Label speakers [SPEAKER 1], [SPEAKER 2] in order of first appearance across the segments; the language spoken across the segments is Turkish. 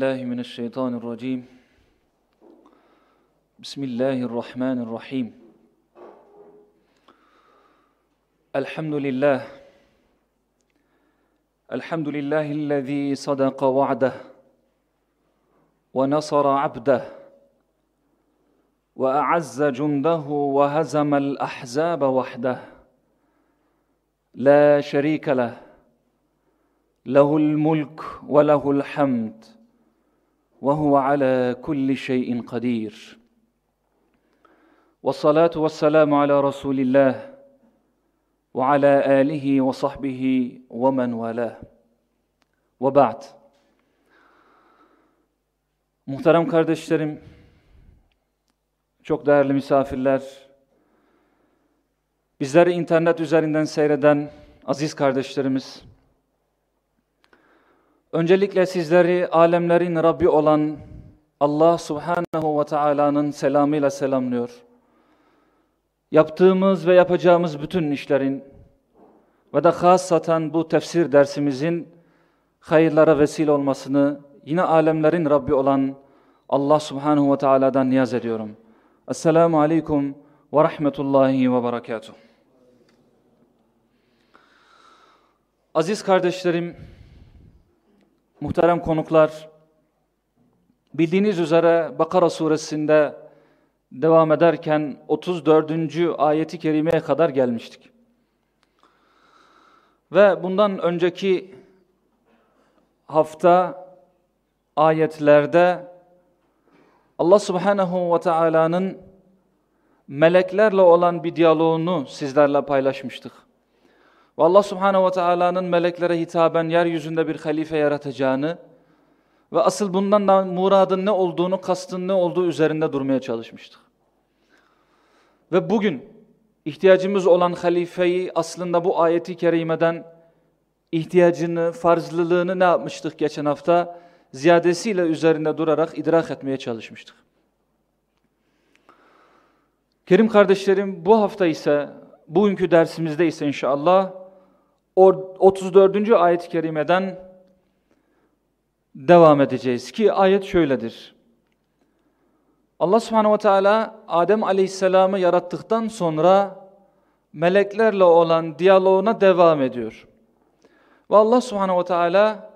[SPEAKER 1] بالله من الشيطان الرجيم. بسم الله الرحمن الرحيم. الحمد لله. الحمد لله الذي صدق وعده ونصر عبده وأعز جنده وهزم الأحزاب وحده. لا شريك له. له الملك وله الحمد. وهو على كل شيء قدير والصلاه والسلام على رسول الله وعلى اله وصحبه ومن والاه وبعد Muhterem kardeşlerim, çok değerli misafirler, bizleri internet üzerinden seyreden aziz kardeşlerimiz, Öncelikle sizleri alemlerin Rabbi olan Allah Subhanahu ve Taala'nın selamıyla selamlıyor. Yaptığımız ve yapacağımız bütün işlerin ve de hasaten bu tefsir dersimizin hayırlara vesile olmasını yine alemlerin Rabbi olan Allah Subhanahu ve Taala'dan niyaz ediyorum. Esselamu Aleyküm ve Rahmetullahi ve Berekatuhu. Aziz kardeşlerim, Muhterem konuklar, bildiğiniz üzere Bakara suresinde devam ederken 34. ayeti kerimeye kadar gelmiştik. Ve bundan önceki hafta ayetlerde Allah subhanahu ve Taala'nın meleklerle olan bir diyaloğunu sizlerle paylaşmıştık. Ve Allah subhanehu ve teala'nın meleklere hitaben yeryüzünde bir halife yaratacağını ve asıl bundan da muradın ne olduğunu, kastın ne olduğu üzerinde durmaya çalışmıştık. Ve bugün ihtiyacımız olan halifeyi aslında bu ayeti kerimeden ihtiyacını, farzlılığını ne yapmıştık geçen hafta? Ziyadesiyle üzerinde durarak idrak etmeye çalışmıştık. Kerim kardeşlerim bu hafta ise, bugünkü dersimizde ise inşallah 34. ayet-i kerimeden devam edeceğiz ki ayet şöyledir. Allah subhanehu ve teala Adem aleyhisselamı yarattıktan sonra meleklerle olan diyaloğuna devam ediyor. Ve Allah subhanehu ve teala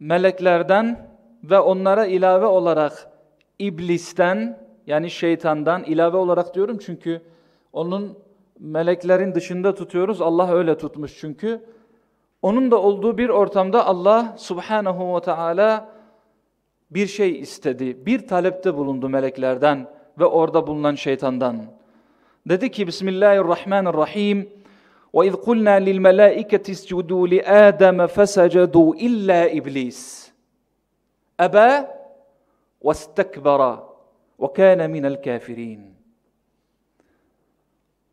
[SPEAKER 1] meleklerden ve onlara ilave olarak iblisten yani şeytandan ilave olarak diyorum çünkü onun meleklerin dışında tutuyoruz. Allah öyle tutmuş çünkü. Onun da olduğu bir ortamda Allah subhanahu ve teala bir şey istedi. Bir talepte bulundu meleklerden ve orada bulunan şeytandan. Dedi ki Bismillahirrahmanirrahim وَاِذْ قُلْنَا لِلْمَلَائِكَةِ اسْجُدُوا لِآدَمَ فَسَجَدُوا إِلَّا إِبْلِيسِ أَبَى وَاسْتَكْبَرَ وَكَانَ مِنَ الْكَافِرِينَ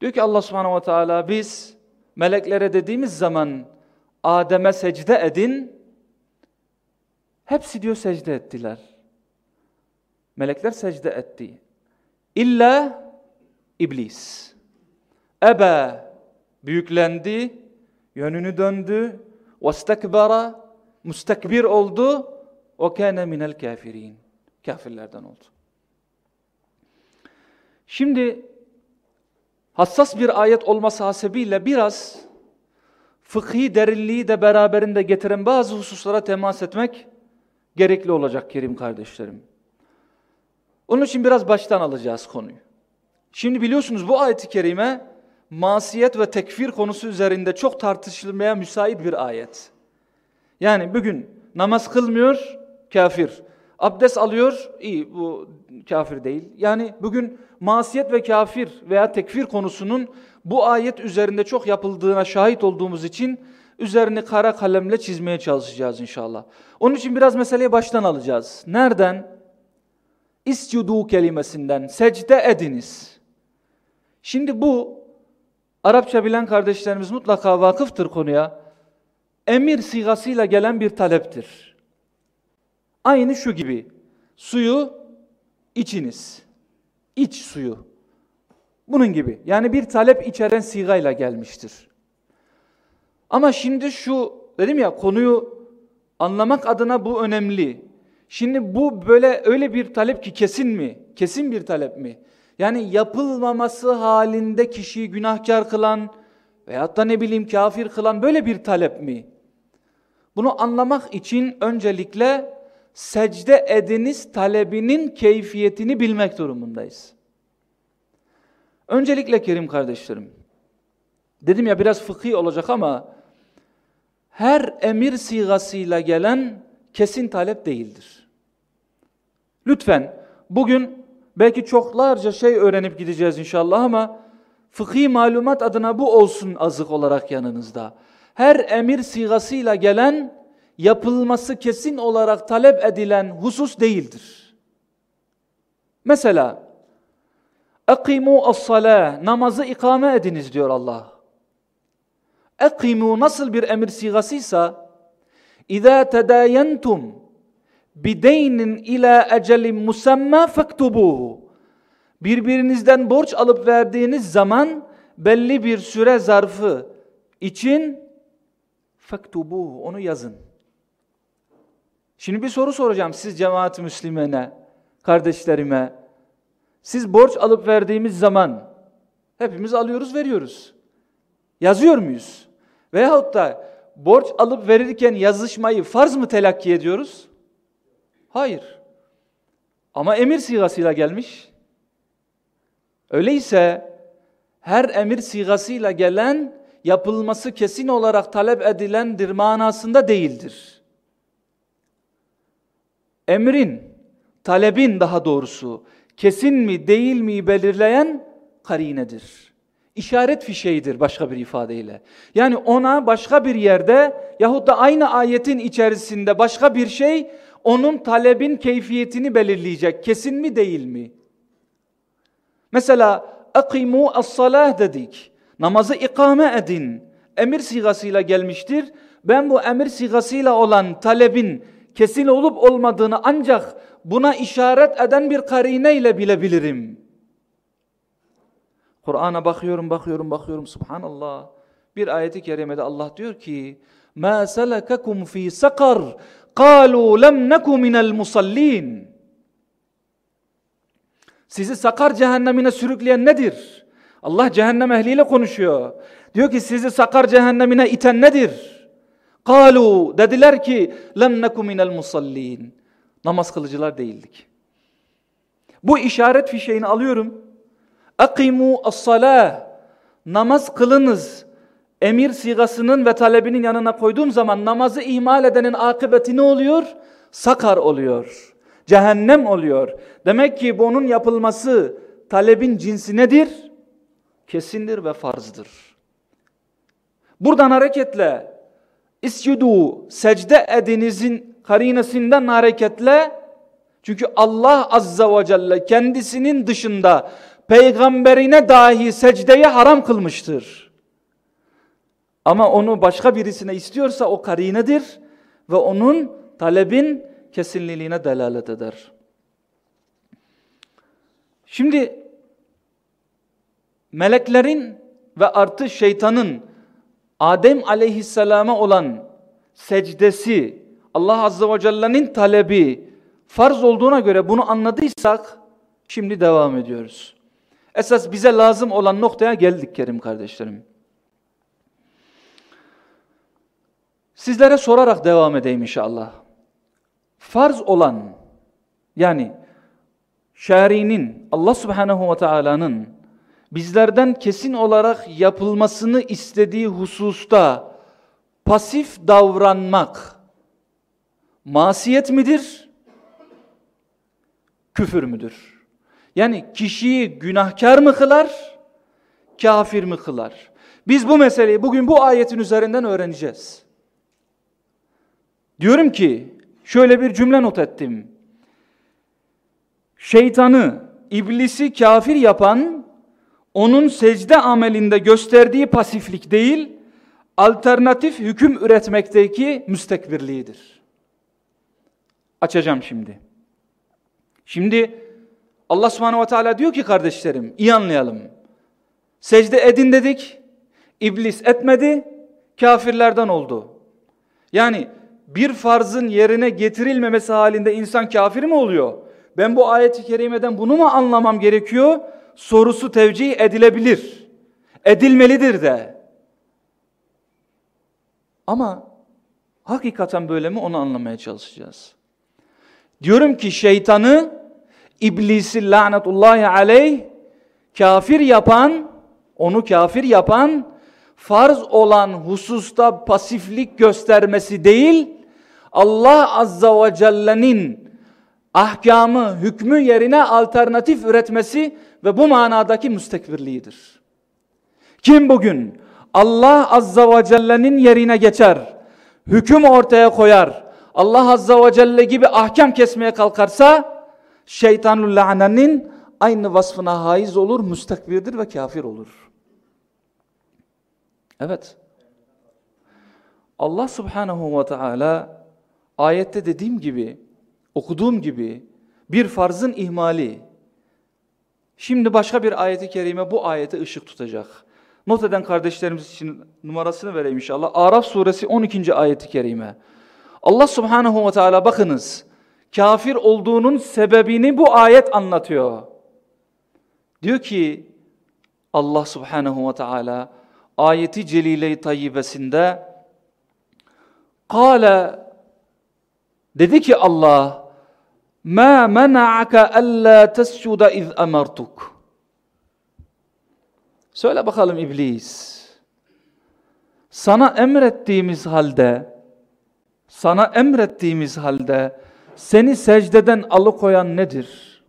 [SPEAKER 1] Diyor ki Allah subhanahu ve teala biz meleklere dediğimiz zaman Adem'e secde edin. Hepsi diyor secde ettiler. Melekler secde etti. İlla iblis. Ebe büyüklendi, yönünü döndü, vestekbara mustekbir oldu. O kâne minel kafirin. Kafirlerden oldu. Şimdi hassas bir ayet olması hasebiyle biraz fıkhi derinliği de beraberinde getiren bazı hususlara temas etmek gerekli olacak Kerim kardeşlerim. Onun için biraz baştan alacağız konuyu. Şimdi biliyorsunuz bu ayet-i kerime masiyet ve tekfir konusu üzerinde çok tartışılmaya müsait bir ayet. Yani bugün namaz kılmıyor, kafir. Abdest alıyor, iyi bu kafir değil. Yani bugün masiyet ve kafir veya tekfir konusunun bu ayet üzerinde çok yapıldığına şahit olduğumuz için üzerini kara kalemle çizmeye çalışacağız inşallah. Onun için biraz meseleyi baştan alacağız. Nereden? İscudu kelimesinden secde ediniz. Şimdi bu Arapça bilen kardeşlerimiz mutlaka vakıftır konuya. Emir sigasıyla gelen bir taleptir. Aynı şu gibi. Suyu içiniz. İç suyu. Bunun gibi. Yani bir talep içeren sigayla gelmiştir. Ama şimdi şu dedim ya konuyu anlamak adına bu önemli. Şimdi bu böyle öyle bir talep ki kesin mi? Kesin bir talep mi? Yani yapılmaması halinde kişiyi günahkar kılan veyahut da ne bileyim kafir kılan böyle bir talep mi? Bunu anlamak için öncelikle secde ediniz talebinin keyfiyetini bilmek durumundayız. Öncelikle Kerim kardeşlerim, dedim ya biraz fıkhi olacak ama her emir sigasıyla gelen kesin talep değildir. Lütfen bugün belki çoklarca şey öğrenip gideceğiz inşallah ama fıkhi malumat adına bu olsun azık olarak yanınızda. Her emir sigasıyla gelen yapılması kesin olarak talep edilen husus değildir. Mesela Ekimu as-salah namazı ikame ediniz diyor Allah. Ekimu nasıl bir emir sigasıysa İza tedayentum bideynin ila ecelin musamma fektubuhu. Birbirinizden borç alıp verdiğiniz zaman belli bir süre zarfı için fektubuhu onu yazın. Şimdi bir soru soracağım siz cemaat müslimene, kardeşlerime. Siz borç alıp verdiğimiz zaman hepimiz alıyoruz veriyoruz. Yazıyor muyuz? Veyahut da borç alıp verirken yazışmayı farz mı telakki ediyoruz? Hayır. Ama emir sigasıyla gelmiş. Öyleyse her emir sigasıyla gelen yapılması kesin olarak talep edilendir manasında değildir. Emrin, talebin daha doğrusu kesin mi değil mi belirleyen karinedir. İşaret fişeğidir başka bir ifadeyle. Yani ona başka bir yerde yahut da aynı ayetin içerisinde başka bir şey onun talebin keyfiyetini belirleyecek. Kesin mi değil mi? Mesela akimu as-salah dedik. Namazı ikame edin. Emir sigasıyla gelmiştir. Ben bu emir sigasıyla olan talebin kesin olup olmadığını ancak buna işaret eden bir karine ile bilebilirim. Kur'an'a bakıyorum, bakıyorum, bakıyorum. Subhanallah. Bir ayeti kerimede Allah diyor ki: "Ma selakakum fi sakar? Kalu lem neku minel musallin." Sizi sakar cehennemine sürükleyen nedir? Allah cehennem ehliyle konuşuyor. Diyor ki sizi sakar cehennemine iten nedir? Kalu dediler ki lem neku minel musallin. Namaz kılıcılar değildik. Bu işaret fişeğini alıyorum. Akimu as-salah. Namaz kılınız. Emir sigasının ve talebinin yanına koyduğum zaman namazı ihmal edenin akıbeti ne oluyor? Sakar oluyor. Cehennem oluyor. Demek ki bunun yapılması talebin cinsi nedir? Kesindir ve farzdır. Buradan hareketle iscudu secde edinizin karinesinden hareketle çünkü Allah azza ve celle kendisinin dışında peygamberine dahi secdeyi haram kılmıştır. Ama onu başka birisine istiyorsa o karinedir ve onun talebin kesinliliğine delalet eder. Şimdi meleklerin ve artı şeytanın Adem aleyhisselama olan secdesi Allah azze ve celle'nin talebi farz olduğuna göre bunu anladıysak şimdi devam ediyoruz. Esas bize lazım olan noktaya geldik Kerim kardeşlerim. Sizlere sorarak devam edeyim inşallah. Farz olan yani şerinin Allah subhanehu ve teala'nın bizlerden kesin olarak yapılmasını istediği hususta pasif davranmak masiyet midir? Küfür müdür? Yani kişiyi günahkar mı kılar, kafir mi kılar? Biz bu meseleyi bugün bu ayetin üzerinden öğreneceğiz. Diyorum ki, şöyle bir cümle not ettim. Şeytanı, iblisi kafir yapan, onun secde amelinde gösterdiği pasiflik değil, alternatif hüküm üretmekteki müstekbirliğidir. Açacağım şimdi. Şimdi Allah subhanehu ve teala diyor ki kardeşlerim iyi anlayalım. Secde edin dedik. İblis etmedi. Kafirlerden oldu. Yani bir farzın yerine getirilmemesi halinde insan kafir mi oluyor? Ben bu ayeti kerimeden bunu mu anlamam gerekiyor? Sorusu tevcih edilebilir. Edilmelidir de. Ama hakikaten böyle mi onu anlamaya çalışacağız. Diyorum ki şeytanı, iblisi lanetullahi aleyh, kafir yapan, onu kafir yapan, farz olan hususta pasiflik göstermesi değil, Allah Azza ve Celle'nin ahkamı, hükmü yerine alternatif üretmesi ve bu manadaki müstekbirliğidir. Kim bugün Allah Azza ve Celle'nin yerine geçer, hüküm ortaya koyar, Allah Azza ve Celle gibi ahkam kesmeye kalkarsa, şeytanul la'nenin aynı vasfına haiz olur, müstekbirdir ve kafir olur. Evet. Allah Subhanahu ve Teala ayette dediğim gibi, okuduğum gibi bir farzın ihmali. Şimdi başka bir ayeti kerime bu ayete ışık tutacak. Not eden kardeşlerimiz için numarasını vereyim inşallah. Araf suresi 12. ayeti kerime. Allah subhanahu ve teala bakınız. Kafir olduğunun sebebini bu ayet anlatıyor. Diyor ki Allah subhanahu ve teala ayeti celile-i tayyibesinde Kale dedi ki Allah ma mena'aka alla tescuda iz emertuk Söyle bakalım iblis. Sana emrettiğimiz halde sana emrettiğimiz halde seni secdeden alıkoyan nedir?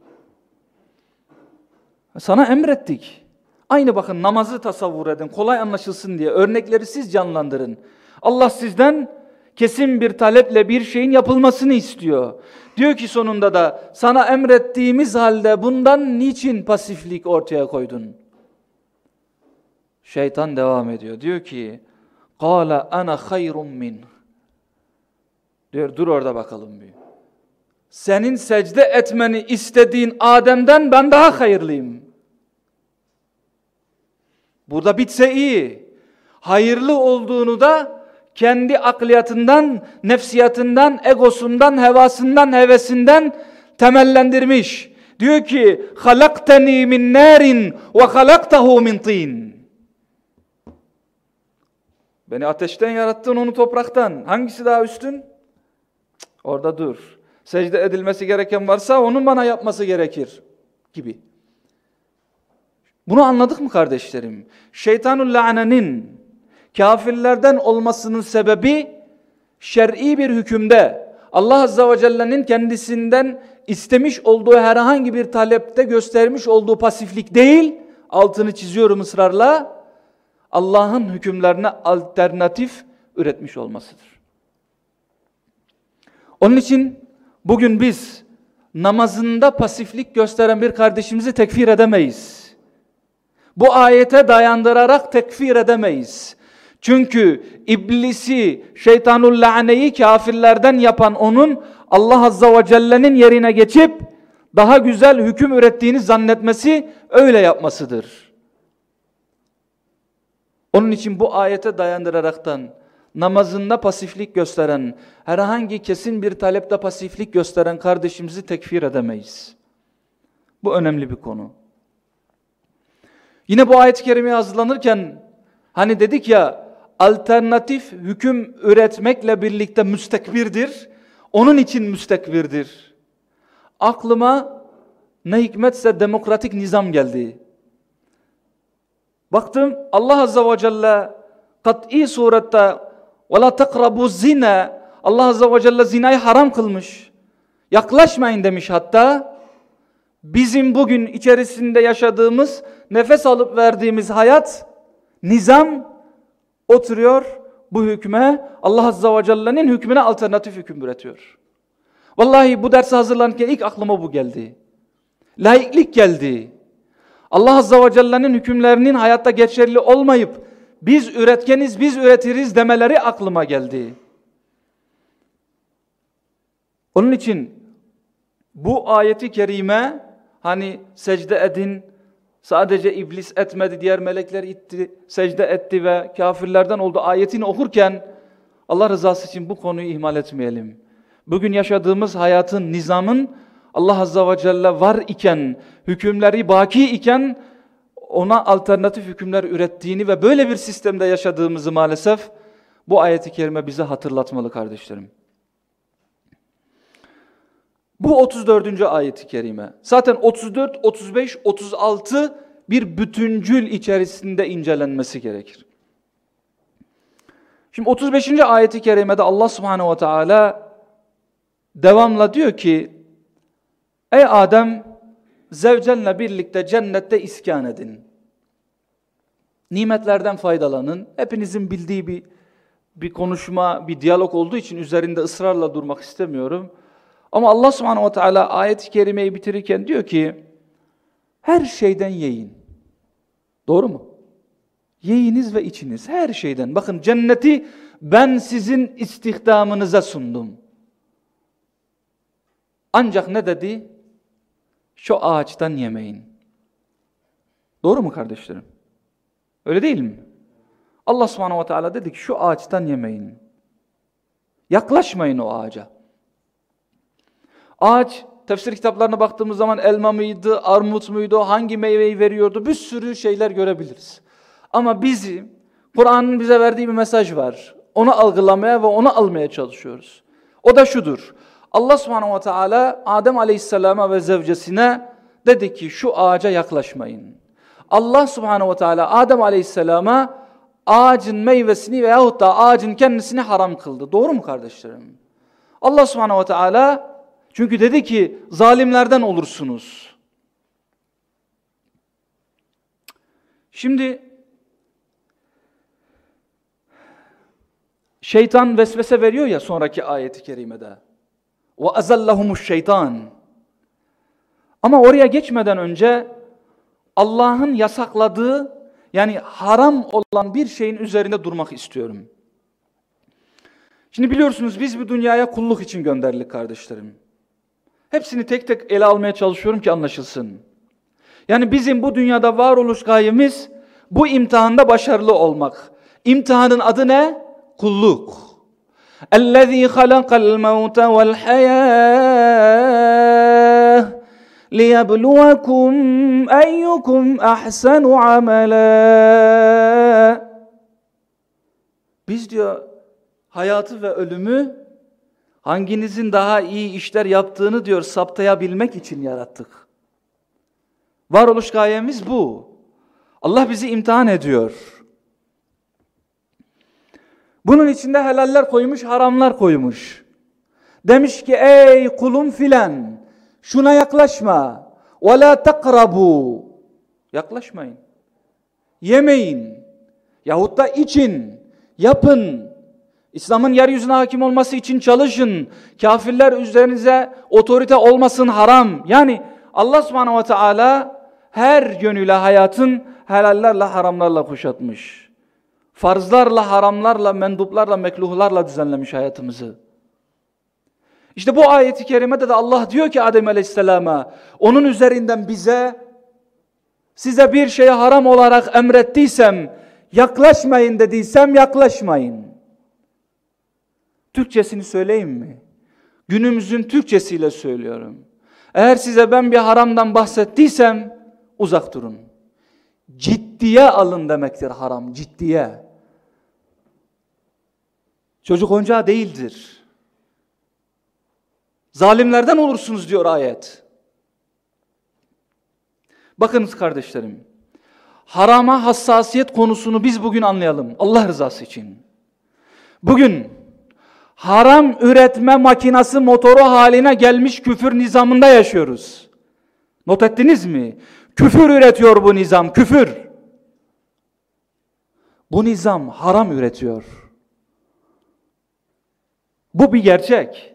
[SPEAKER 1] Sana emrettik. Aynı bakın namazı tasavvur edin. Kolay anlaşılsın diye örnekleri siz canlandırın. Allah sizden kesin bir taleple bir şeyin yapılmasını istiyor. Diyor ki sonunda da sana emrettiğimiz halde bundan niçin pasiflik ortaya koydun? Şeytan devam ediyor. Diyor ki قَالَ ana hayrun min. Diyor dur orada bakalım bir. Senin secde etmeni istediğin Adem'den ben daha hayırlıyım. Burada bitse iyi. Hayırlı olduğunu da kendi akliyatından, nefsiyatından, egosundan, hevasından, hevesinden temellendirmiş. Diyor ki: "Halaktani min narin ve halaktahu min tin." Beni ateşten yarattın, onu topraktan. Hangisi daha üstün? orada dur. Secde edilmesi gereken varsa onun bana yapması gerekir gibi. Bunu anladık mı kardeşlerim? Şeytanul la'nenin kafirlerden olmasının sebebi şer'i bir hükümde Allah Azza ve Celle'nin kendisinden istemiş olduğu herhangi bir talepte göstermiş olduğu pasiflik değil, altını çiziyorum ısrarla, Allah'ın hükümlerine alternatif üretmiş olmasıdır. Onun için bugün biz namazında pasiflik gösteren bir kardeşimizi tekfir edemeyiz. Bu ayete dayandırarak tekfir edemeyiz. Çünkü iblisi, şeytanul laneyi kafirlerden yapan onun Allah Azza ve Celle'nin yerine geçip daha güzel hüküm ürettiğini zannetmesi öyle yapmasıdır. Onun için bu ayete dayandıraraktan namazında pasiflik gösteren, herhangi kesin bir talepte pasiflik gösteren kardeşimizi tekfir edemeyiz. Bu önemli bir konu. Yine bu ayet-i kerimeye hazırlanırken hani dedik ya alternatif hüküm üretmekle birlikte müstekbirdir. Onun için müstekbirdir. Aklıma ne hikmetse demokratik nizam geldi. Baktım Allah Azze ve Celle kat'i surette وَلَا تَقْرَبُوا zina Allah Azze ve Celle zinayı haram kılmış. Yaklaşmayın demiş hatta. Bizim bugün içerisinde yaşadığımız, nefes alıp verdiğimiz hayat, nizam oturuyor bu hükme, Allah Azze ve Celle'nin hükmüne alternatif hüküm üretiyor. Vallahi bu derse hazırlanırken ilk aklıma bu geldi. Laiklik geldi. Allah Azza ve Celle'nin hükümlerinin hayatta geçerli olmayıp biz üretkeniz biz üretiriz demeleri aklıma geldi. Onun için bu ayeti kerime hani secde edin sadece iblis etmedi diğer melekler itti secde etti ve kafirlerden oldu ayetini okurken Allah rızası için bu konuyu ihmal etmeyelim. Bugün yaşadığımız hayatın, nizamın Allah Azza ve Celle var iken, hükümleri baki iken ona alternatif hükümler ürettiğini ve böyle bir sistemde yaşadığımızı maalesef bu ayeti kerime bize hatırlatmalı kardeşlerim. Bu 34. ayeti kerime. Zaten 34, 35, 36 bir bütüncül içerisinde incelenmesi gerekir. Şimdi 35. ayeti kerimede Allah subhanehu ve teala devamla diyor ki Ey Adem zevcenle birlikte cennette iskan edin. Nimetlerden faydalanın. Hepinizin bildiği bir bir konuşma, bir diyalog olduğu için üzerinde ısrarla durmak istemiyorum. Ama Allah subhanehu ve teala ayet-i kerimeyi bitirirken diyor ki her şeyden yiyin. Doğru mu? Yiyiniz ve içiniz her şeyden. Bakın cenneti ben sizin istihdamınıza sundum. Ancak ne dedi? Şu ağaçtan yemeyin. Doğru mu kardeşlerim? Öyle değil mi? Allah subhanahu ve teala dedi ki şu ağaçtan yemeyin. Yaklaşmayın o ağaca. Ağaç tefsir kitaplarına baktığımız zaman elma mıydı, armut muydu, hangi meyveyi veriyordu bir sürü şeyler görebiliriz. Ama bizi Kur'an'ın bize verdiği bir mesaj var. Onu algılamaya ve onu almaya çalışıyoruz. O da şudur. Allah subhanahu ve teala Adem aleyhisselama ve zevcesine dedi ki şu ağaca yaklaşmayın. Allah subhanahu ve teala Adem aleyhisselama ağacın meyvesini veyahut da ağacın kendisini haram kıldı. Doğru mu kardeşlerim? Allah subhanahu ve teala çünkü dedi ki zalimlerden olursunuz. Şimdi şeytan vesvese veriyor ya sonraki ayeti kerimede. Ve azallahumuş şeytan. Ama oraya geçmeden önce Allah'ın yasakladığı yani haram olan bir şeyin üzerinde durmak istiyorum. Şimdi biliyorsunuz biz bu dünyaya kulluk için gönderildik kardeşlerim. Hepsini tek tek ele almaya çalışıyorum ki anlaşılsın. Yani bizim bu dünyada varoluş gayemiz bu imtihanda başarılı olmak. İmtihanın adı ne? Kulluk. اَلَّذ۪ي خَلَقَ الْمَوْتَ وَالْحَيَاةِ لِيَبْلُوَكُمْ اَيُّكُمْ اَحْسَنُ عَمَلًا Biz diyor hayatı ve ölümü hanginizin daha iyi işler yaptığını diyor saptayabilmek için yarattık. Varoluş gayemiz bu. Allah bizi imtihan ediyor. Bunun içinde helaller koymuş, haramlar koymuş. Demiş ki ey kulum filan şuna yaklaşma. Ve la takrabu. Yaklaşmayın. Yemeyin. Yahut da için. Yapın. İslam'ın yeryüzüne hakim olması için çalışın. Kafirler üzerinize otorite olmasın haram. Yani Allah subhanahu ve teala her yönüyle hayatın helallerle haramlarla kuşatmış. Farzlarla, haramlarla, menduplarla, mekluhlarla düzenlemiş hayatımızı. İşte bu ayeti kerimede de Allah diyor ki Adem Aleyhisselam'a onun üzerinden bize size bir şeye haram olarak emrettiysem yaklaşmayın dediysem yaklaşmayın. Türkçesini söyleyeyim mi? Günümüzün Türkçesiyle söylüyorum. Eğer size ben bir haramdan bahsettiysem uzak durun. Ciddiye alın demektir haram, ciddiye. Çocuk oyuncağı değildir. Zalimlerden olursunuz diyor ayet. Bakınız kardeşlerim. Harama hassasiyet konusunu biz bugün anlayalım. Allah rızası için. Bugün haram üretme makinası motoru haline gelmiş küfür nizamında yaşıyoruz. Not ettiniz mi? Küfür üretiyor bu nizam, küfür. Bu nizam haram üretiyor. Bu bir gerçek.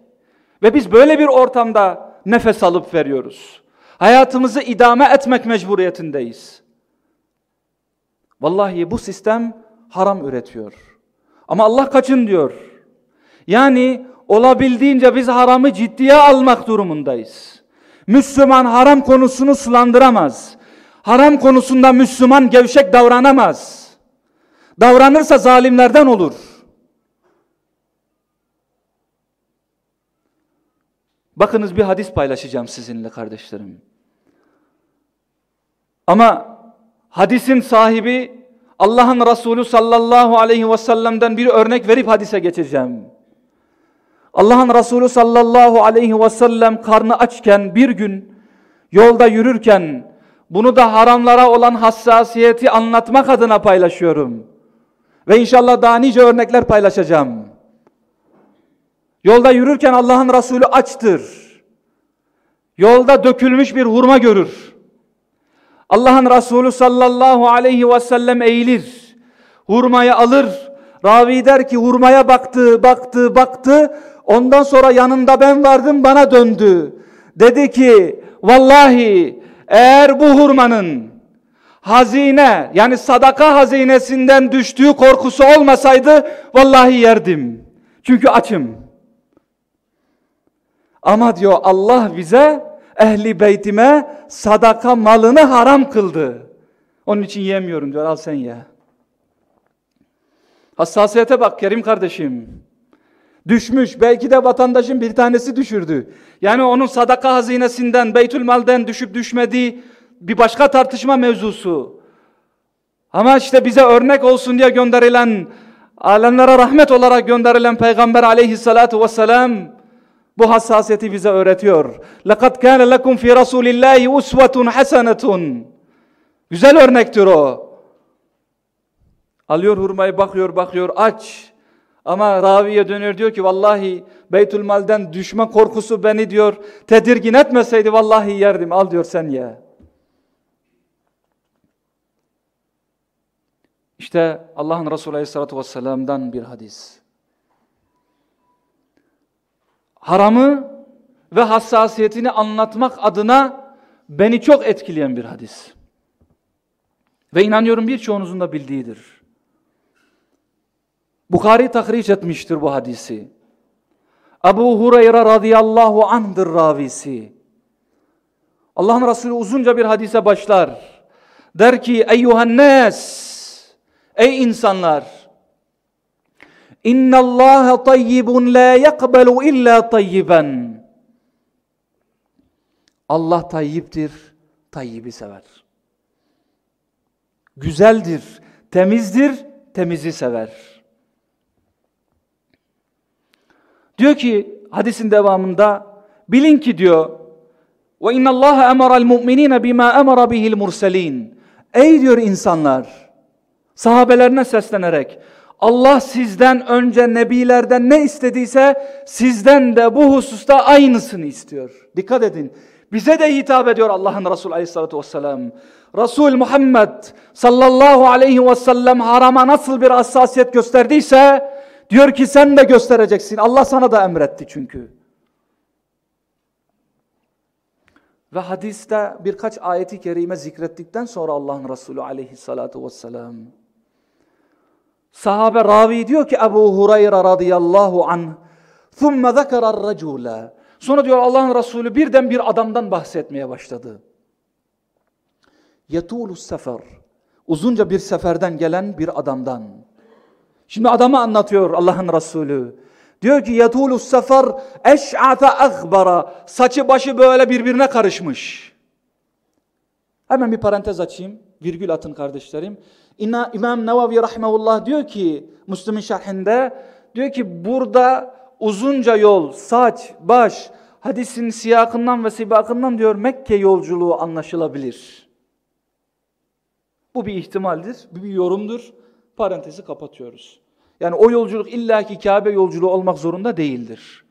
[SPEAKER 1] Ve biz böyle bir ortamda nefes alıp veriyoruz. Hayatımızı idame etmek mecburiyetindeyiz. Vallahi bu sistem haram üretiyor. Ama Allah kaçın diyor. Yani olabildiğince biz haramı ciddiye almak durumundayız. Müslüman haram konusunu sulandıramaz. Haram konusunda Müslüman gevşek davranamaz. Davranırsa zalimlerden olur. Bakınız bir hadis paylaşacağım sizinle kardeşlerim. Ama hadisin sahibi Allah'ın Resulü sallallahu aleyhi ve sellem'den bir örnek verip hadise geçeceğim. Allah'ın Resulü sallallahu aleyhi ve sellem karnı açken bir gün yolda yürürken bunu da haramlara olan hassasiyeti anlatmak adına paylaşıyorum. Ve inşallah daha nice örnekler paylaşacağım. Yolda yürürken Allah'ın Resulü açtır. Yolda dökülmüş bir hurma görür. Allah'ın Resulü sallallahu aleyhi ve sellem eğilir. Hurmayı alır. Ravi der ki hurmaya baktı, baktı, baktı. Ondan sonra yanında ben vardım bana döndü. Dedi ki vallahi eğer bu hurmanın hazine yani sadaka hazinesinden düştüğü korkusu olmasaydı vallahi yerdim. Çünkü açım. Ama diyor Allah bize ehli beytime sadaka malını haram kıldı. Onun için yemiyorum diyor al sen ye. Hassasiyete bak Kerim kardeşim. Düşmüş. Belki de vatandaşın bir tanesi düşürdü. Yani onun sadaka hazinesinden, Beytülmal'den düşüp düşmediği bir başka tartışma mevzusu. Ama işte bize örnek olsun diye gönderilen, alemlere rahmet olarak gönderilen Peygamber aleyhissalatu vesselam bu hassasiyeti bize öğretiyor. لَقَدْ كَانَ لَكُمْ فِي رَسُولِ اللّٰهِ اُسْوَةٌ حَسَنَةٌ Güzel örnektir o. Alıyor hurmayı bakıyor bakıyor aç. Ama raviye dönüyor diyor ki vallahi Beytülmal'den düşme korkusu beni diyor tedirgin etmeseydi vallahi yerdim al diyor sen ye. İşte Allah'ın Resulü Aleyhisselatü Vesselam'dan bir hadis. Haramı ve hassasiyetini anlatmak adına beni çok etkileyen bir hadis. Ve inanıyorum birçoğunuzun da bildiğidir. Bukhari tahriş etmiştir bu hadisi. Ebu Hureyre radıyallahu anh'dır ravisi. Allah'ın Resulü uzunca bir hadise başlar. Der ki eyyuhan nas ey insanlar İnna Allah tayyibun la yakbalu illa tayyiben. Allah tayyiptir, tayyibi sever. Güzeldir, temizdir, temizi sever. Diyor ki hadisin devamında bilin ki diyor ve inna Allah emara mu'minina bima emara bihil murselin. Ey diyor insanlar sahabelerine seslenerek Allah sizden önce nebilerden ne istediyse sizden de bu hususta aynısını istiyor. Dikkat edin. Bize de hitap ediyor Allah'ın Resulü aleyhissalatü vesselam. Resul Muhammed sallallahu aleyhi ve sellem harama nasıl bir hassasiyet gösterdiyse Diyor ki sen de göstereceksin. Allah sana da emretti çünkü. Ve hadiste birkaç ayeti kerime zikrettikten sonra Allah'ın Resulü aleyhissalatu vesselam sahabe ravi diyor ki Ebu Hureyre radıyallahu anh ثُمَّ ذَكَرَ الرَّجُولَ Sonra diyor Allah'ın Resulü birden bir adamdan bahsetmeye başladı. يَتُولُ sefer Uzunca bir seferden gelen bir adamdan. Şimdi adamı anlatıyor Allah'ın Resulü. Diyor ki yatulu sefer eş'ate aghbara. Saçı başı böyle birbirine karışmış. Hemen bir parantez açayım. Virgül atın kardeşlerim. İna, İmam Nevavi rahmeullah diyor ki Müslüm'ün şerhinde diyor ki burada uzunca yol, saç, baş hadisin siyakından ve sibakından diyor Mekke yolculuğu anlaşılabilir. Bu bir ihtimaldir, bu bir yorumdur parantezi kapatıyoruz. Yani o yolculuk illaki Kabe yolculuğu olmak zorunda değildir.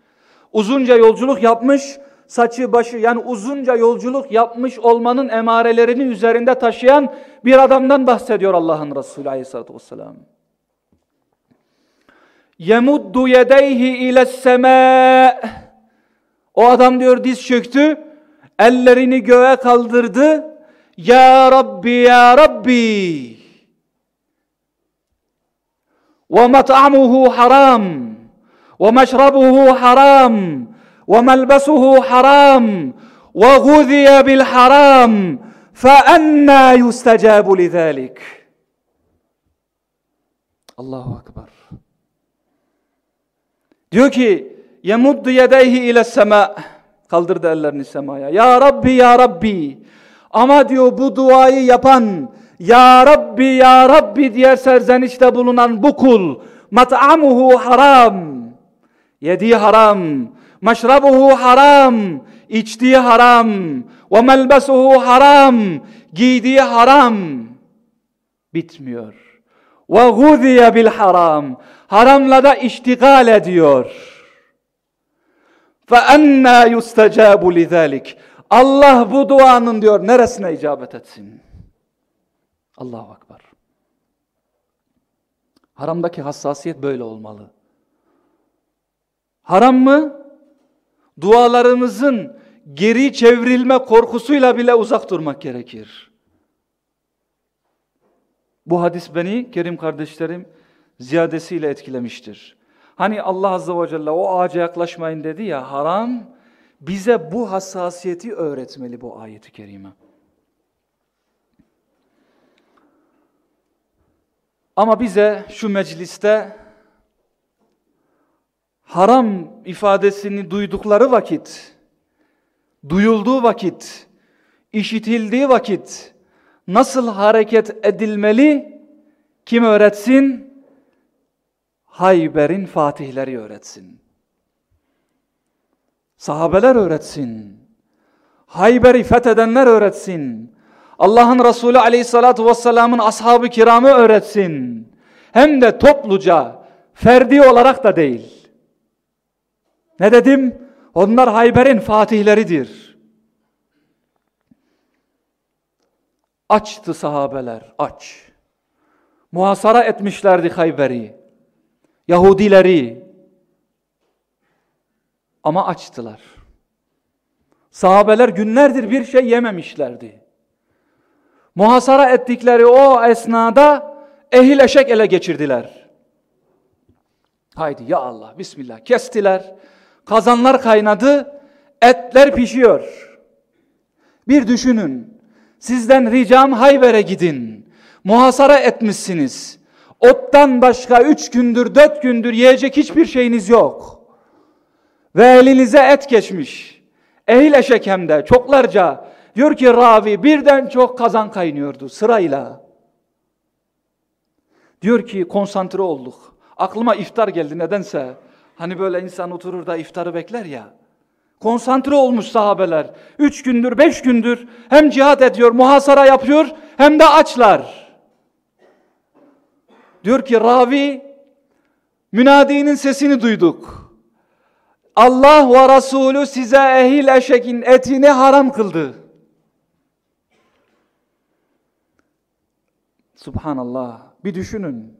[SPEAKER 1] Uzunca yolculuk yapmış, saçı başı yani uzunca yolculuk yapmış olmanın emarelerini üzerinde taşıyan bir adamdan bahsediyor Allah'ın Resulü aleyhissalatü vesselam. Yemuddu yedeyhi ile sema. O adam diyor diz çöktü, ellerini göğe kaldırdı. Ya Rabbi ya Rabbi. ومطعمه حرام ومشربه حرام وملبسه حرام وغذي بالحرام فأنا يستجاب لذلك الله أكبر يوكي يمد يديه إلى السماء قال ellerini semaya. Ya Rabbi ya Rabbi. Ama diyor bu duayı yapan ya Rab Ya Rabbi diye serzenişte bulunan bu kul mat'amuhu haram. Yediği haram. Meşrabuhu haram. içtiği haram. Ve melbesuhu haram. Giydiği haram. Bitmiyor. Ve guziye bil haram. Haramla da iştigal ediyor. Fe enna yustecabu lidalik. Allah bu duanın diyor neresine icabet etsin? Allahu Ekber. Haramdaki hassasiyet böyle olmalı. Haram mı? Dualarımızın geri çevrilme korkusuyla bile uzak durmak gerekir. Bu hadis beni Kerim kardeşlerim ziyadesiyle etkilemiştir. Hani Allah Azze ve Celle o ağaca yaklaşmayın dedi ya haram bize bu hassasiyeti öğretmeli bu ayeti kerime. Ama bize şu mecliste haram ifadesini duydukları vakit, duyulduğu vakit, işitildiği vakit nasıl hareket edilmeli kim öğretsin? Hayber'in fatihleri öğretsin. Sahabeler öğretsin. Hayber'i fethedenler öğretsin. Allah'ın Resulü aleyhissalatu vesselamın ashabı kiramı öğretsin. Hem de topluca, ferdi olarak da değil. Ne dedim? Onlar Hayber'in fatihleridir. Açtı sahabeler, aç. Muhasara etmişlerdi Hayber'i. Yahudileri. Ama açtılar. Sahabeler günlerdir bir şey yememişlerdi. Muhasara ettikleri o esnada ehil eşek ele geçirdiler. Haydi ya Allah bismillah kestiler. Kazanlar kaynadı. Etler pişiyor. Bir düşünün. Sizden ricam Hayber'e gidin. Muhasara etmişsiniz. Ottan başka üç gündür, dört gündür yiyecek hiçbir şeyiniz yok. Ve elinize et geçmiş. Ehil eşek hem de çoklarca. Diyor ki ravi birden çok kazan kaynıyordu sırayla. Diyor ki konsantre olduk. Aklıma iftar geldi nedense. Hani böyle insan oturur da iftarı bekler ya. Konsantre olmuş sahabeler. Üç gündür, beş gündür hem cihat ediyor, muhasara yapıyor hem de açlar. Diyor ki ravi, münadinin sesini duyduk. Allah ve Resulü size ehil eşekin etini haram kıldı. Subhanallah. Bir düşünün.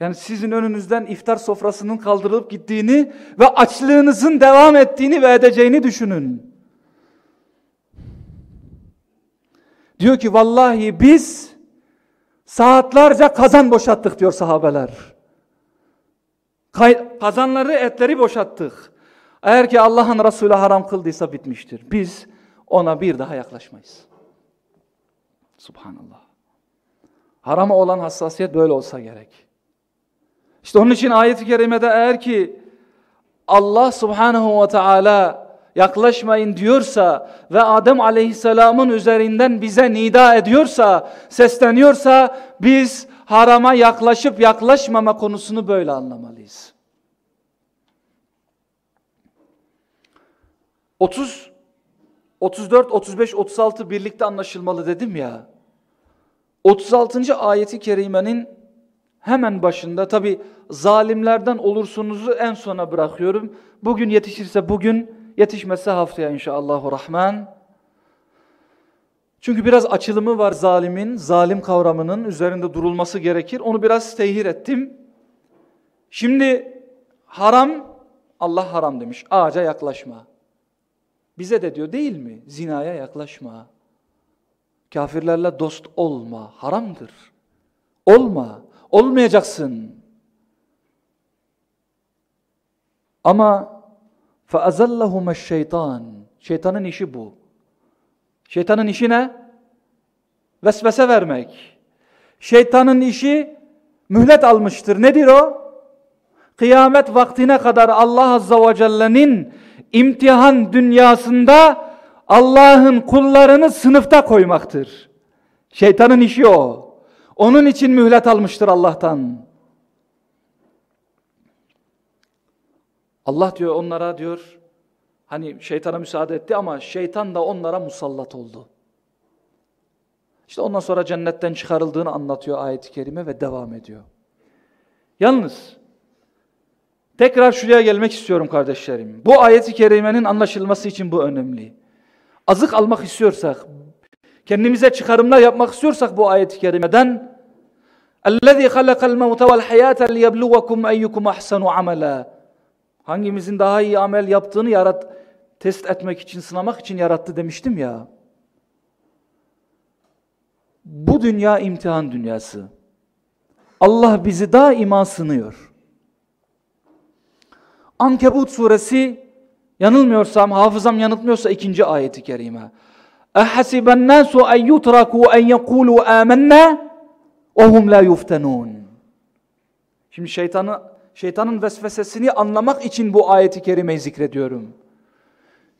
[SPEAKER 1] Yani sizin önünüzden iftar sofrasının kaldırılıp gittiğini ve açlığınızın devam ettiğini ve edeceğini düşünün. Diyor ki vallahi biz saatlerce kazan boşalttık diyor sahabeler. Kazanları etleri boşalttık. Eğer ki Allah'ın Resulü haram kıldıysa bitmiştir. Biz ona bir daha yaklaşmayız. Subhanallah. Harama olan hassasiyet böyle olsa gerek. İşte onun için ayet-i kerimede eğer ki Allah subhanahu ve teala yaklaşmayın diyorsa ve Adem aleyhisselamın üzerinden bize nida ediyorsa, sesleniyorsa biz harama yaklaşıp yaklaşmama konusunu böyle anlamalıyız. 30 34 35 36 birlikte anlaşılmalı dedim ya. 36. ayeti kerimenin hemen başında tabi zalimlerden olursunuzu en sona bırakıyorum. Bugün yetişirse bugün, yetişmezse haftaya inşallahü rahman. Çünkü biraz açılımı var zalimin, zalim kavramının üzerinde durulması gerekir. Onu biraz tehir ettim. Şimdi haram, Allah haram demiş. Ağaca yaklaşma. Bize de diyor değil mi? Zinaya yaklaşma. Kafirlerle dost olma. Haramdır. Olma. Olmayacaksın. Ama فَاَزَلَّهُمَ şeytan. Şeytanın işi bu. Şeytanın işi ne? Vesvese vermek. Şeytanın işi mühlet almıştır. Nedir o? Kıyamet vaktine kadar Allah Azza ve Celle'nin imtihan dünyasında Allah'ın kullarını sınıfta koymaktır. Şeytanın işi o. Onun için mühlet almıştır Allah'tan. Allah diyor onlara diyor hani şeytana müsaade etti ama şeytan da onlara musallat oldu. İşte ondan sonra cennetten çıkarıldığını anlatıyor ayet-i kerime ve devam ediyor. Yalnız tekrar şuraya gelmek istiyorum kardeşlerim. Bu ayet-i kerimenin anlaşılması için bu önemli Azık almak istiyorsak, kendimize çıkarımlar yapmak istiyorsak bu ayet-i kerimeden اَلَّذ۪ي خَلَقَ الْمَوْتَ وَالْحَيَاةَ لِيَبْلُوَكُمْ اَيُّكُمْ اَحْسَنُ عَمَلًا Hangimizin daha iyi amel yaptığını yarat, test etmek için, sınamak için yarattı demiştim ya. Bu dünya imtihan dünyası. Allah bizi daima sınıyor. Ankebut suresi yanılmıyorsam, hafızam yanıltmıyorsa ikinci ayeti kerime. اَحَسِبَ النَّاسُ اَنْ يُتْرَكُوا اَنْ يَقُولُوا آمَنَّا وَهُمْ لَا يُفْتَنُونَ Şimdi şeytanı, şeytanın vesvesesini anlamak için bu ayeti kerimeyi zikrediyorum.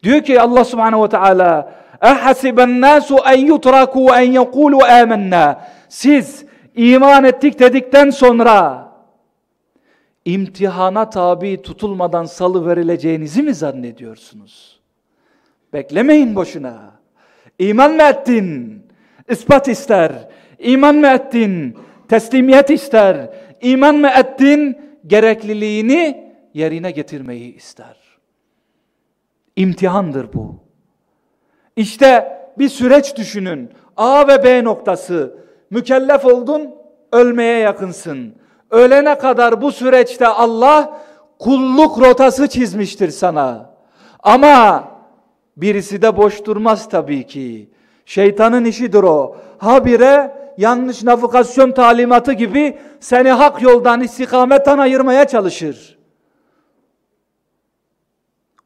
[SPEAKER 1] Diyor ki Allah subhanehu ve teala اَحَسِبَ النَّاسُ اَنْ يُتْرَكُوا اَنْ يَقُولُوا آمَنَّا Siz iman ettik dedikten sonra imtihana tabi tutulmadan salı verileceğinizi mi zannediyorsunuz? Beklemeyin boşuna. İman mı ettin? İspat ister. İman mı ettin? Teslimiyet ister. İman mı ettin? Gerekliliğini yerine getirmeyi ister. İmtihandır bu. İşte bir süreç düşünün. A ve B noktası. Mükellef oldun, ölmeye yakınsın. Ölene kadar bu süreçte Allah kulluk rotası çizmiştir sana. Ama birisi de boş durmaz tabii ki. Şeytanın işidir o. Habire yanlış navigasyon talimatı gibi seni hak yoldan istikametten ayırmaya çalışır.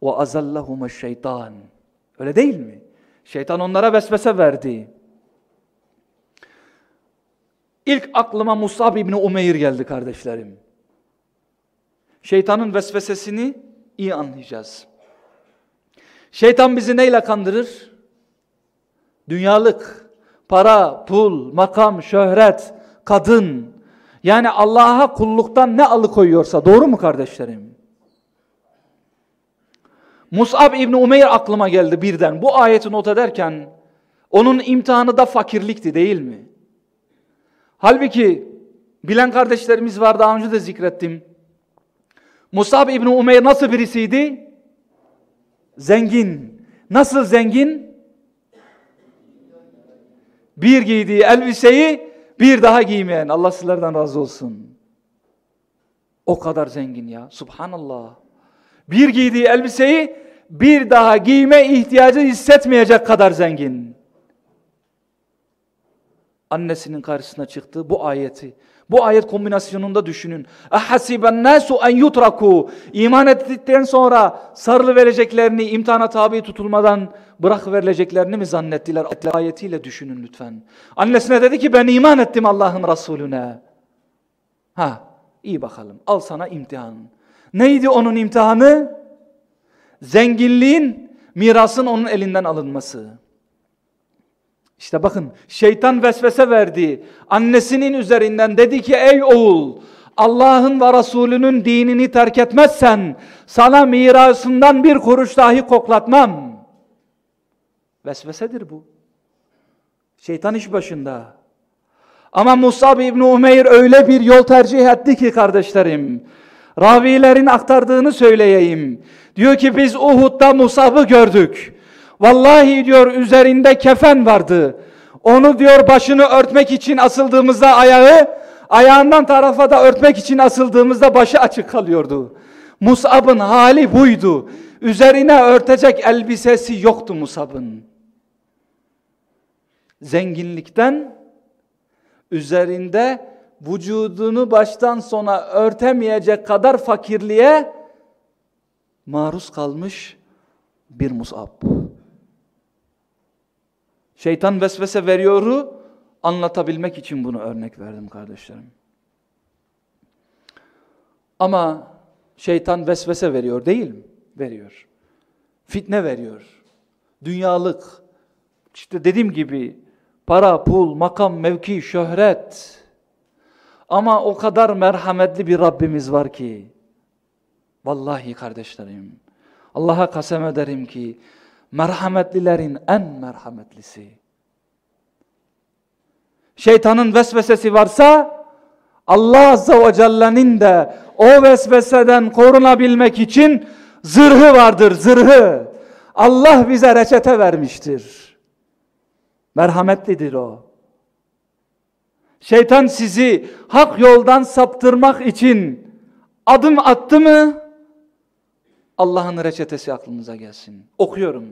[SPEAKER 1] O azallahuma şeytan. Öyle değil mi? Şeytan onlara vesvese verdi. İlk aklıma Musab İbni Umeyr geldi kardeşlerim. Şeytanın vesvesesini iyi anlayacağız. Şeytan bizi neyle kandırır? Dünyalık, para, pul, makam, şöhret, kadın. Yani Allah'a kulluktan ne alıkoyuyorsa doğru mu kardeşlerim? Mus'ab İbni Umeyr aklıma geldi birden. Bu ayeti not ederken onun imtihanı da fakirlikti değil mi? Halbuki bilen kardeşlerimiz var daha önce de zikrettim. Musab İbni Umeyr nasıl birisiydi? Zengin. Nasıl zengin? Bir giydiği elbiseyi bir daha giymeyen. Allah sizlerden razı olsun. O kadar zengin ya. Subhanallah. Bir giydiği elbiseyi bir daha giyme ihtiyacı hissetmeyecek kadar zengin annesinin karşısına çıktı bu ayeti. Bu ayet kombinasyonunda düşünün. Ahasiben nasu en yutraku. İman ettikten sonra sarılı vereceklerini imtihana tabi tutulmadan bırak verileceklerini mi zannettiler? Ayetiyle düşünün lütfen. Annesine dedi ki ben iman ettim Allah'ın Resulüne. Ha iyi bakalım al sana imtihan. Neydi onun imtihanı? Zenginliğin mirasın onun elinden alınması. İşte bakın şeytan vesvese verdi. Annesinin üzerinden dedi ki ey oğul Allah'ın ve Resulünün dinini terk etmezsen sana mirasından bir kuruş dahi koklatmam. Vesvesedir bu. Şeytan iş başında. Ama Musab İbni Umeyr öyle bir yol tercih etti ki kardeşlerim. Ravilerin aktardığını söyleyeyim. Diyor ki biz Uhud'da Musab'ı gördük. Vallahi diyor üzerinde kefen vardı. Onu diyor başını örtmek için asıldığımızda ayağı, ayağından tarafa da örtmek için asıldığımızda başı açık kalıyordu. Musab'ın hali buydu. Üzerine örtecek elbisesi yoktu Musab'ın. Zenginlikten üzerinde vücudunu baştan sona örtemeyecek kadar fakirliğe maruz kalmış bir Musab. Şeytan vesvese veriyoru anlatabilmek için bunu örnek verdim kardeşlerim. Ama şeytan vesvese veriyor değil mi? Veriyor. Fitne veriyor. Dünyalık. İşte dediğim gibi para, pul, makam, mevki, şöhret. Ama o kadar merhametli bir Rabbimiz var ki. Vallahi kardeşlerim. Allah'a kasem ederim ki merhametlilerin en merhametlisi. Şeytanın vesvesesi varsa Allah Azze ve Celle'nin de o vesveseden korunabilmek için zırhı vardır, zırhı. Allah bize reçete vermiştir. Merhametlidir o. Şeytan sizi hak yoldan saptırmak için adım attı mı? Allah'ın reçetesi aklınıza gelsin. Okuyorum.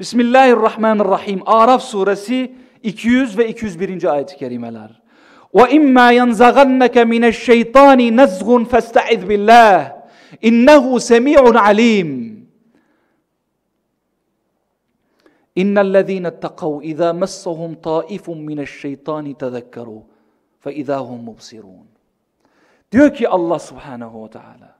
[SPEAKER 1] Bismillahirrahmanirrahim. Araf suresi 200 ve 201. ayet-i kerimeler. وَإِمَّا يَنْزَغَنَّكَ مِنَ الشَّيْطَانِ نَزْغٌ فَاسْتَعِذْ بِاللّٰهِ إِنَّهُ سَمِيعٌ عَلِيمٌ إِنَّ الَّذ۪ينَ اتَّقَوْا إِذَا مَسَّهُمْ طَائِفٌ مِنَ الشَّيْطَانِ تَذَكَّرُوا فَإِذَا هُمْ مُبْصِرُونَ Diyor ki Allah subhanehu ve teala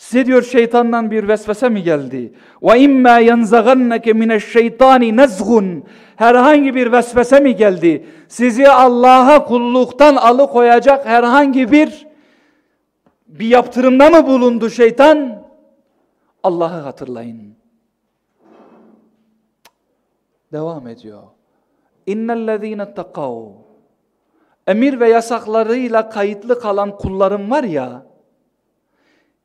[SPEAKER 1] Size diyor şeytandan bir vesvese mi geldi? Ve imma yanzagannake mineşşeytani nezgun. Herhangi bir vesvese mi geldi? Sizi Allah'a kulluktan alıkoyacak herhangi bir bir yaptırımda mı bulundu şeytan? Allah'ı hatırlayın. Devam ediyor. İnnellezîne takav. Emir ve yasaklarıyla kayıtlı kalan kullarım var ya,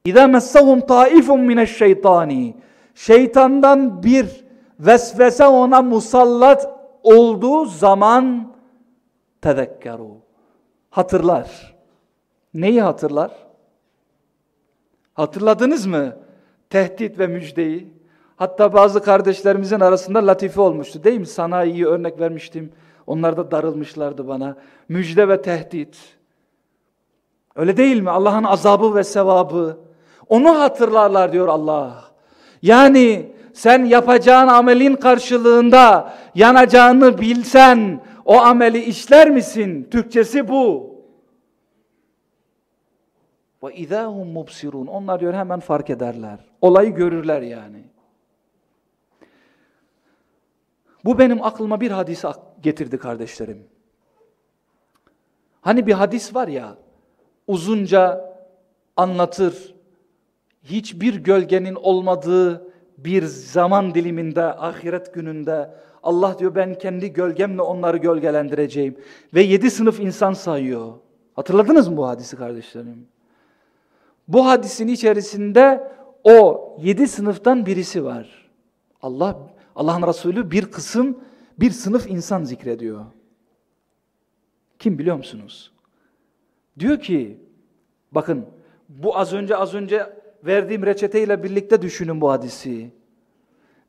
[SPEAKER 1] İza messahum taifun mineşşeytani. Şeytandan bir vesvese ona musallat olduğu zaman tezekkeru. Hatırlar. Neyi hatırlar? Hatırladınız mı? Tehdit ve müjdeyi. Hatta bazı kardeşlerimizin arasında latife olmuştu değil mi? Sanayiyi örnek vermiştim. Onlar da darılmışlardı bana. Müjde ve tehdit. Öyle değil mi? Allah'ın azabı ve sevabı. Onu hatırlarlar diyor Allah. Yani sen yapacağın amelin karşılığında yanacağını bilsen o ameli işler misin? Türkçesi bu. Ve izahum mubsirun. Onlar diyor hemen fark ederler. Olayı görürler yani. Bu benim aklıma bir hadis getirdi kardeşlerim. Hani bir hadis var ya, uzunca anlatır, hiçbir gölgenin olmadığı bir zaman diliminde, ahiret gününde Allah diyor ben kendi gölgemle onları gölgelendireceğim. Ve yedi sınıf insan sayıyor. Hatırladınız mı bu hadisi kardeşlerim? Bu hadisin içerisinde o yedi sınıftan birisi var. Allah Allah'ın Resulü bir kısım, bir sınıf insan zikrediyor. Kim biliyor musunuz? Diyor ki, bakın bu az önce az önce verdiğim reçeteyle birlikte düşünün bu hadisi.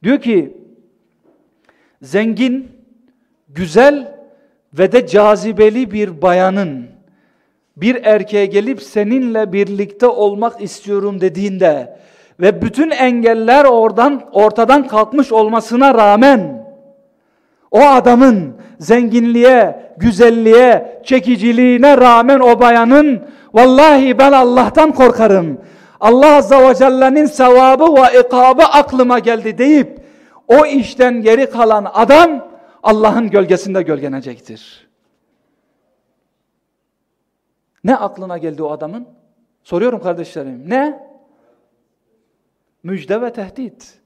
[SPEAKER 1] Diyor ki, zengin, güzel ve de cazibeli bir bayanın bir erkeğe gelip seninle birlikte olmak istiyorum dediğinde ve bütün engeller oradan ortadan kalkmış olmasına rağmen o adamın zenginliğe, güzelliğe, çekiciliğine rağmen o bayanın vallahi ben Allah'tan korkarım. Allah Azza ve Celle'nin sevabı ve ikabı aklıma geldi deyip o işten geri kalan adam Allah'ın gölgesinde gölgenecektir. Ne aklına geldi o adamın? Soruyorum kardeşlerim. Ne? Müjde ve tehdit.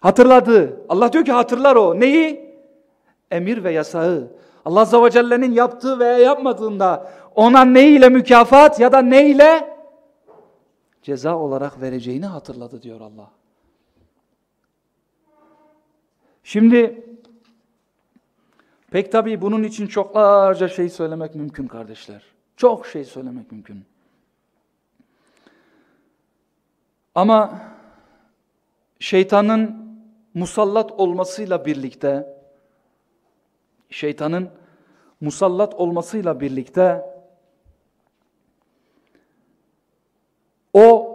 [SPEAKER 1] Hatırladı. Allah diyor ki hatırlar o. Neyi? Emir ve yasağı. Allah Azze ve Celle'nin yaptığı veya yapmadığında ona ne ile mükafat ya da ne ile ceza olarak vereceğini hatırladı diyor Allah. Şimdi pek tabii bunun için çoklarca şey söylemek mümkün kardeşler. Çok şey söylemek mümkün. Ama şeytanın musallat olmasıyla birlikte şeytanın musallat olmasıyla birlikte o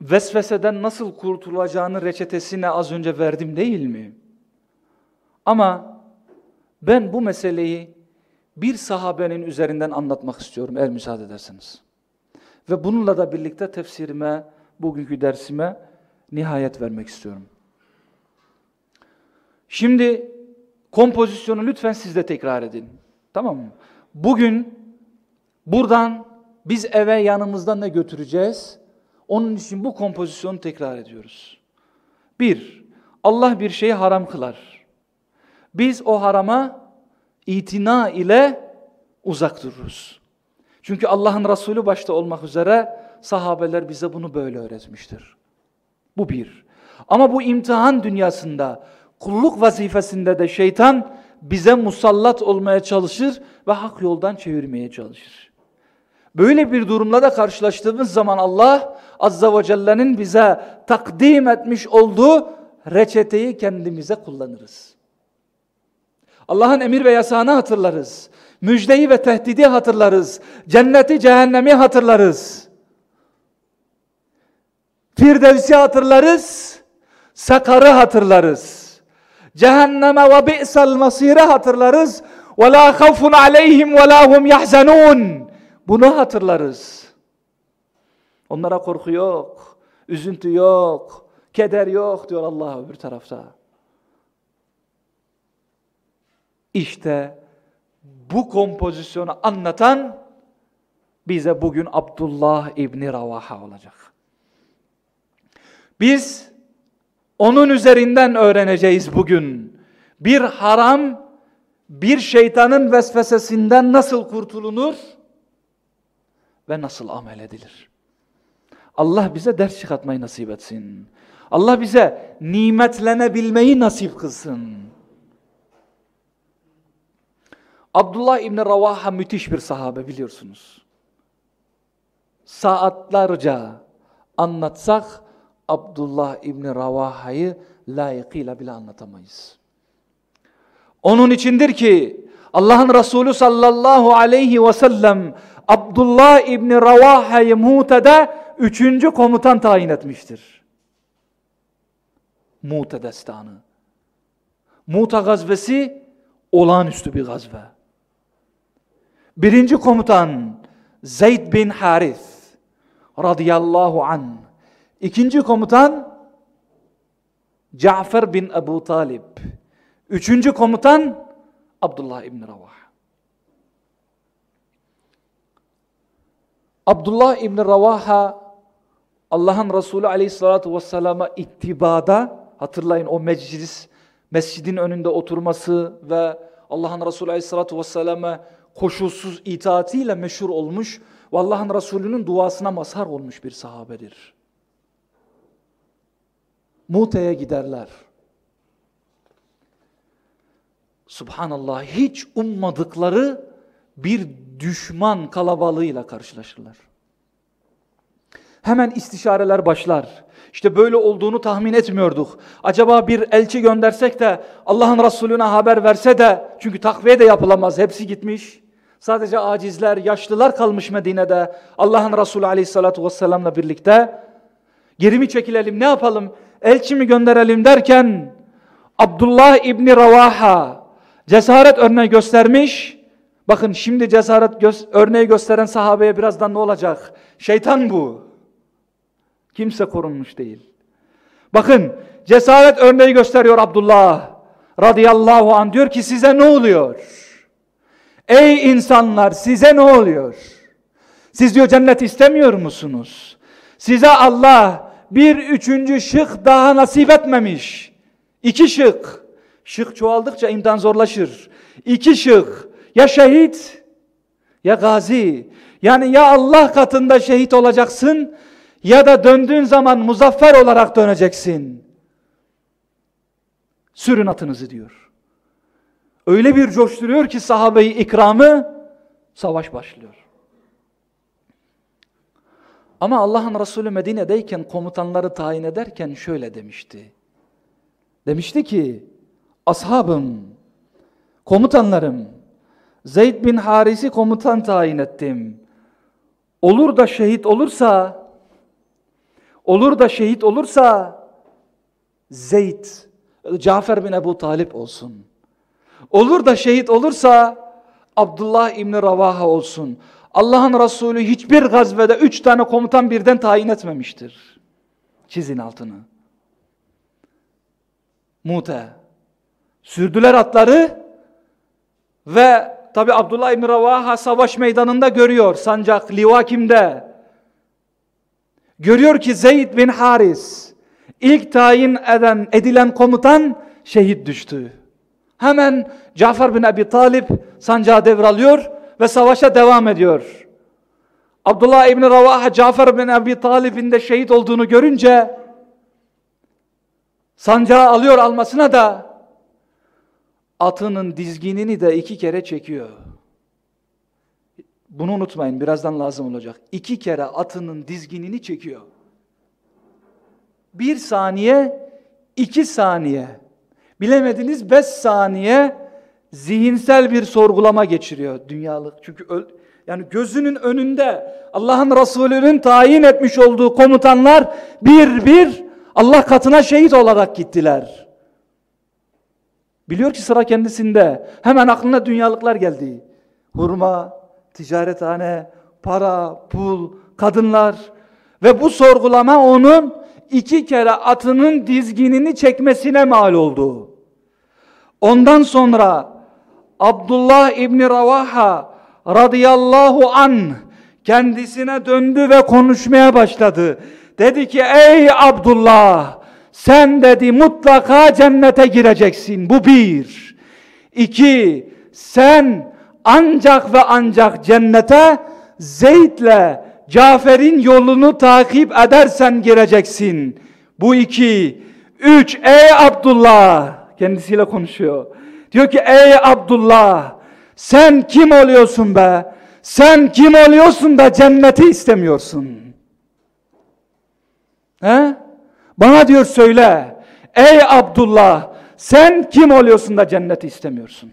[SPEAKER 1] vesveseden nasıl kurtulacağını reçetesine az önce verdim değil mi? Ama ben bu meseleyi bir sahabenin üzerinden anlatmak istiyorum eğer müsaade ederseniz. Ve bununla da birlikte tefsirime, bugünkü dersime nihayet vermek istiyorum. Şimdi kompozisyonu lütfen siz de tekrar edin. Tamam mı? Bugün buradan biz eve yanımızda ne götüreceğiz? Onun için bu kompozisyonu tekrar ediyoruz. Bir, Allah bir şeyi haram kılar. Biz o harama itina ile uzak dururuz. Çünkü Allah'ın Resulü başta olmak üzere sahabeler bize bunu böyle öğretmiştir. Bu bir. Ama bu imtihan dünyasında, kulluk vazifesinde de şeytan bize musallat olmaya çalışır ve hak yoldan çevirmeye çalışır. Böyle bir durumla da karşılaştığımız zaman Allah Azza ve Celle'nin bize takdim etmiş olduğu reçeteyi kendimize kullanırız. Allah'ın emir ve yasağını hatırlarız. Müjdeyi ve tehdidi hatırlarız. Cenneti, cehennemi hatırlarız. Firdevsi hatırlarız. Sakarı hatırlarız. Cehenneme ve bi'sel masire hatırlarız. Ve la havfun aleyhim ve la. Bunu hatırlarız. Onlara korku yok, üzüntü yok, keder yok diyor Allah öbür tarafta. İşte bu kompozisyonu anlatan bize bugün Abdullah İbni Ravaha olacak. Biz onun üzerinden öğreneceğiz bugün. Bir haram, bir şeytanın vesvesesinden nasıl kurtulunur ve nasıl amel edilir. Allah bize ders çıkartmayı nasip etsin. Allah bize nimetlenebilmeyi nasip kılsın. Abdullah İbni Ravaha müthiş bir sahabe biliyorsunuz. Saatlerce anlatsak Abdullah İbni Ravaha'yı layıkıyla bile anlatamayız. Onun içindir ki Allah'ın Resulü sallallahu aleyhi ve sellem Abdullah İbni Ravaha'yı Mute'de üçüncü komutan tayin etmiştir. Mute destanı. Muta gazvesi olağanüstü bir gazve. Birinci komutan Zeyd bin Harith radıyallahu an. İkinci komutan Cafer bin Ebu Talib. Üçüncü komutan Abdullah İbni Ravah. Abdullah İbni Ravaha Allah'ın Resulü aleyhissalatu vesselama ittibada hatırlayın o meclis mescidin önünde oturması ve Allah'ın Resulü aleyhissalatu vesselama koşulsuz itaatiyle meşhur olmuş ve Allah'ın Resulü'nün duasına mazhar olmuş bir sahabedir. Mute'ye giderler. Subhanallah hiç ummadıkları bir düşman kalabalığıyla karşılaşırlar. Hemen istişareler başlar. İşte böyle olduğunu tahmin etmiyorduk. Acaba bir elçi göndersek de Allah'ın Resulüne haber verse de çünkü takviye de yapılamaz hepsi gitmiş. Sadece acizler, yaşlılar kalmış Medine'de Allah'ın Resulü aleyhissalatu vesselamla birlikte. Geri mi çekilelim ne yapalım? Elçi mi gönderelim derken Abdullah İbni Ravaha cesaret örneği göstermiş. Bakın şimdi cesaret gö örneği gösteren sahabeye birazdan ne olacak? Şeytan bu. Kimse korunmuş değil. Bakın cesaret örneği gösteriyor Abdullah radıyallahu an diyor ki size ne oluyor? Ey insanlar size ne oluyor? Siz diyor cennet istemiyor musunuz? Size Allah bir üçüncü şık daha nasip etmemiş. İki şık. Şık çoğaldıkça imtihan zorlaşır. İki şık. Ya şehit ya gazi. Yani ya Allah katında şehit olacaksın ya da döndüğün zaman muzaffer olarak döneceksin. Sürün atınızı diyor. Öyle bir coşturuyor ki sahabeyi ikramı savaş başlıyor. Ama Allah'ın Resulü Medine'deyken komutanları tayin ederken şöyle demişti. Demişti ki ashabım, komutanlarım Zeyd bin Haris'i komutan tayin ettim. Olur da şehit olursa olur da şehit olursa Zeyd, Cafer bin Ebu Talip olsun. Olur da şehit olursa Abdullah İbni Ravaha olsun. Allah'ın Resulü hiçbir gazvede üç tane komutan birden tayin etmemiştir. Çizin altını. Mute. Sürdüler atları ve tabi Abdullah İbni Ravaha savaş meydanında görüyor sancak liva kimde? Görüyor ki Zeyd bin Haris ilk tayin eden edilen komutan şehit düştü. Hemen Cafer bin Abi Talip sancağı devralıyor ve savaşa devam ediyor. Abdullah İbni Ravaha Cafer bin Abi Talib'in de şehit olduğunu görünce sancağı alıyor almasına da atının dizginini de iki kere çekiyor. Bunu unutmayın birazdan lazım olacak. İki kere atının dizginini çekiyor. Bir saniye, iki saniye. Bilemediniz beş saniye zihinsel bir sorgulama geçiriyor dünyalık. Çünkü yani gözünün önünde Allah'ın Resulü'nün tayin etmiş olduğu komutanlar bir bir Allah katına şehit olarak gittiler. Biliyor ki sıra kendisinde. Hemen aklına dünyalıklar geldi. Hurma, ticarethane, para, pul, kadınlar ve bu sorgulama onun iki kere atının dizginini çekmesine mal oldu. Ondan sonra Abdullah İbni Ravaha radıyallahu an kendisine döndü ve konuşmaya başladı. Dedi ki ey Abdullah sen dedi mutlaka cennete gireceksin. Bu bir. İki, sen ancak ve ancak cennete Zeyd'le Cafer'in yolunu takip edersen gireceksin. Bu iki. Üç, ey Abdullah. Kendisiyle konuşuyor. Diyor ki ey Abdullah sen kim oluyorsun be? Sen kim oluyorsun da cenneti istemiyorsun? He? Bana diyor söyle. Ey Abdullah sen kim oluyorsun da cenneti istemiyorsun?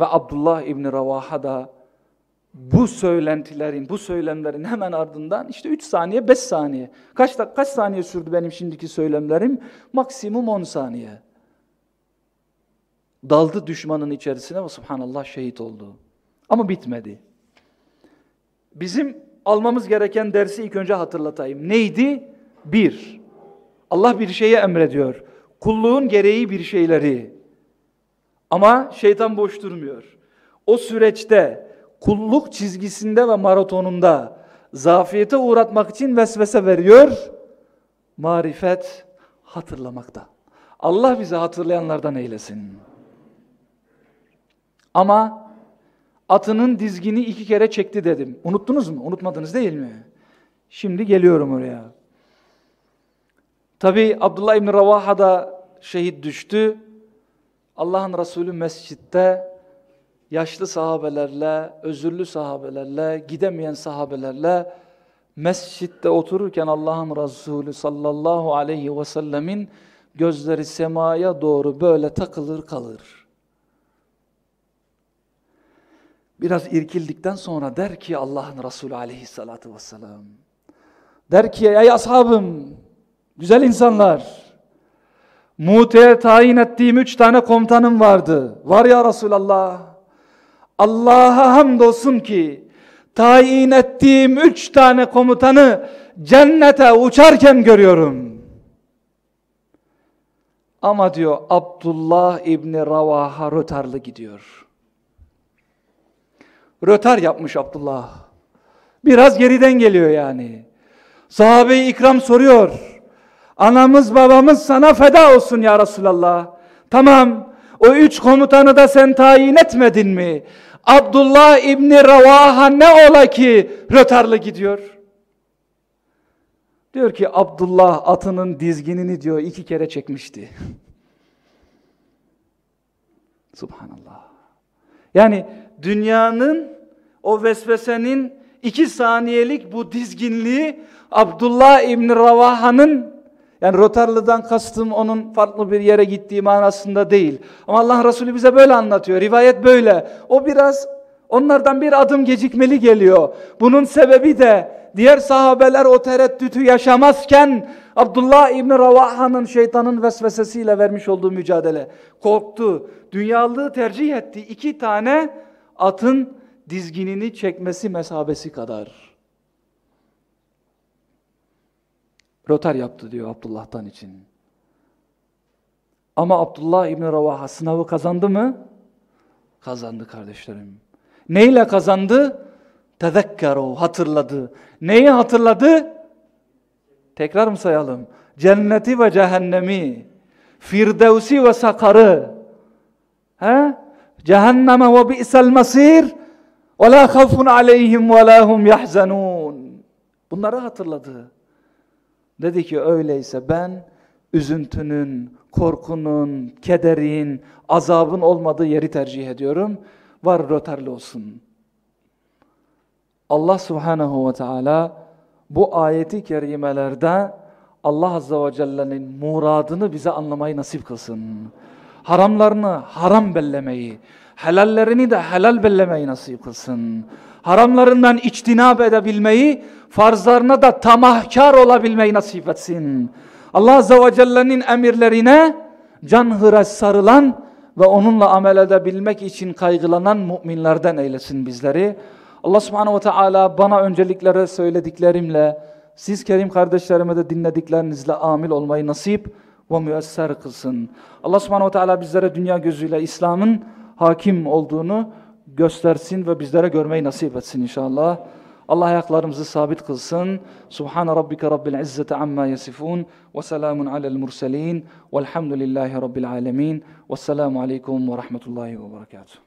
[SPEAKER 1] Ve Abdullah İbni Ravaha da bu söylentilerin, bu söylemlerin hemen ardından işte 3 saniye, 5 saniye. Kaç, kaç saniye sürdü benim şimdiki söylemlerim? Maksimum 10 saniye. Daldı düşmanın içerisine ve subhanallah şehit oldu. Ama bitmedi. Bizim almamız gereken dersi ilk önce hatırlatayım. Neydi? Bir, Allah bir şeye emrediyor. Kulluğun gereği bir şeyleri. Ama şeytan boş durmuyor. O süreçte kulluk çizgisinde ve maratonunda zafiyete uğratmak için vesvese veriyor. Marifet hatırlamakta. Allah bizi hatırlayanlardan eylesin. Ama atının dizgini iki kere çekti dedim. Unuttunuz mu? Unutmadınız değil mi? Şimdi geliyorum oraya. Tabi Abdullah İbni Ravaha da şehit düştü. Allah'ın Resulü mescitte yaşlı sahabelerle, özürlü sahabelerle, gidemeyen sahabelerle mescitte otururken Allah'ın Resulü sallallahu aleyhi ve sellemin gözleri semaya doğru böyle takılır kalır. Biraz irkildikten sonra der ki Allah'ın Resulü aleyhissalatu vesselam, der ki ey ashabım, güzel insanlar, Mute'ye tayin ettiğim üç tane komutanım vardı. Var ya Resulallah. Allah'a hamdolsun ki tayin ettiğim üç tane komutanı cennete uçarken görüyorum. Ama diyor Abdullah İbni Ravaha rötarlı gidiyor. Rötar yapmış Abdullah. Biraz geriden geliyor yani. Sahabe-i ikram soruyor. Anamız babamız sana feda olsun ya Resulallah. Tamam. O üç komutanı da sen tayin etmedin mi? Abdullah İbni Ravaha ne ola ki rötarlı gidiyor? Diyor ki Abdullah atının dizginini diyor iki kere çekmişti. Subhanallah. Yani dünyanın o vesvesenin iki saniyelik bu dizginliği Abdullah İbni Ravaha'nın yani Rotarlı'dan kastım onun farklı bir yere gittiği manasında değil. Ama Allah Resulü bize böyle anlatıyor. Rivayet böyle. O biraz onlardan bir adım gecikmeli geliyor. Bunun sebebi de diğer sahabeler o tereddütü yaşamazken Abdullah İbni Ravaha'nın şeytanın vesvesesiyle vermiş olduğu mücadele. Korktu. Dünyalığı tercih etti. İki tane atın dizginini çekmesi mesabesi kadar. Röter yaptı diyor Abdullah'tan için. Ama Abdullah İbni Ravaha sınavı kazandı mı? Kazandı kardeşlerim. Neyle kazandı? Tezekkeru, hatırladı. Neyi hatırladı? Tekrar mı sayalım? Cenneti ve cehennemi, Firdevsi ve sakarı, he? Cehenneme ve bi'sel masir, khafun aleyhim ve la hum yahzanun. Bunları hatırladı. Dedi ki öyleyse ben üzüntünün, korkunun, kederin, azabın olmadığı yeri tercih ediyorum. Var röterli olsun. Allah subhanahu ve teala bu ayeti kerimelerde Allah azze ve celle'nin muradını bize anlamayı nasip kılsın. Haramlarını haram bellemeyi, helallerini de helal bellemeyi nasip kılsın. Haramlarından içtinab edebilmeyi, farzlarına da tamahkar olabilmeyi nasip etsin. Allah azze ve celle'nin emirlerine can hıraş sarılan ve onunla amel edebilmek için kaygılanan müminlerden eylesin bizleri. Allah subhanehu ve teala bana önceliklere söylediklerimle, siz kerim kardeşlerime de dinlediklerinizle amil olmayı nasip ve müesser kılsın. Allah subhanehu ve teala bizlere dünya gözüyle İslam'ın hakim olduğunu göstersin ve bizlere görmeyi nasip etsin inşallah. Allah ayaklarımızı sabit kılsın. Subhan rabbike rabbil izzeti amma yasifun ve selamun alel murselin velhamdülillahi rabbil alemin. Vesselamu aleyküm ve rahmetullahi ve berekatuhu.